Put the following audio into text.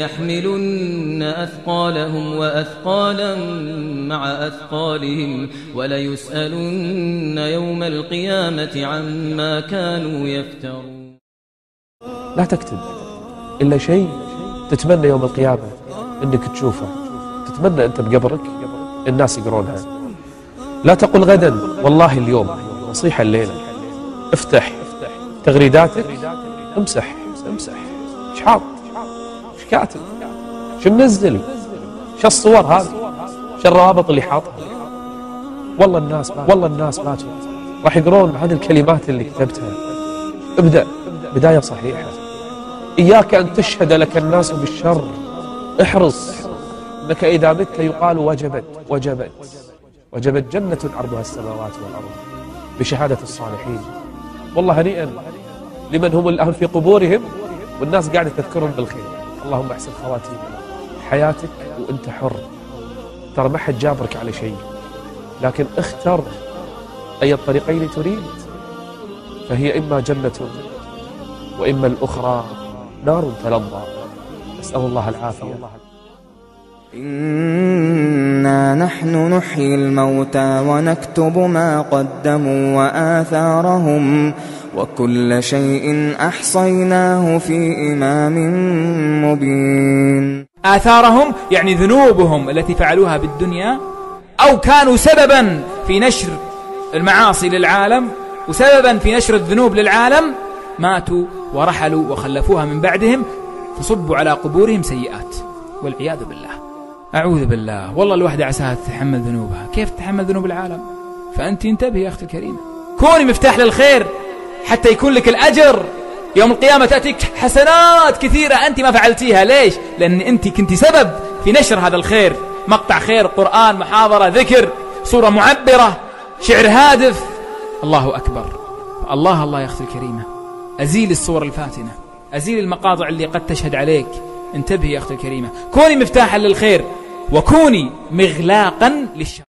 يحملن أثقالهم وأثقالا مع أثقالهم وليسألن يوم القيامة عما كانوا يفترون. لا تكتب إلا شيء تتمنى يوم القيامة أنك تشوفه. تتمنى أنت بقبرك الناس يقرونها. لا تقل غدا والله اليوم نصيحة الليلة. افتح تغريداتك امسح امسح. إيش حاط؟ إيش كاتب شو منزل؟ شو الصور هذه؟ شو الروابط اللي حاطها؟ والله الناس ما والله الناس ما راح يقرون هذه الكلمات اللي كتبتها. ابدأ. بداية صحيحة. إياك أن تشهد لك الناس بالشر. احرص. أنك إذا مت يقال وجبت وجبت. وجبت جنة عرضها السماوات والأرض. بشهادة الصالحين. والله هنيئا. لمن هم الآن في قبورهم والناس قاعدة تذكرهم بالخير. اللهم احسن خواتيم حياتك وأنت حر. ترى ما حد جابرك على شيء. لكن اختر أي الطريقين تريد فهي إما جنة وإما الأخرى نار تلظى. نسأل الله العافية. إنا نحن نحيي الموتى ونكتب ما قدموا وآثارهم. وكل شيء أحصيناه في إمام مبين. آثارهم يعني ذنوبهم التي فعلوها بالدنيا أو كانوا سببا في نشر المعاصي للعالم وسببا في نشر الذنوب للعالم ماتوا ورحلوا وخلفوها من بعدهم فصبوا على قبورهم سيئات. والعياذ بالله. أعوذ بالله. والله الوحدة عساها تتحمل ذنوبها. كيف تتحمل ذنوب العالم؟ فأنت انتبهي يا أختي الكريمة. كوني مفتاح للخير. حتى يكون لك الأجر. يوم القيامة تأتيك حسنات كثيرة أنت ما فعلتيها. ليش؟ لأن أنت كنت سبب في نشر هذا الخير. مقطع خير قرآن محاضرة ذكر صورة معبرة شعر هادف. الله أكبر. الله الله يا أختي الكريمة أزيل الصور الفاتنة. أزيل المقاطع اللي قد تشهد عليك. انتبهي يا أختي الكريمة كوني مفتاحا للخير. وكوني مغلاقا للشر.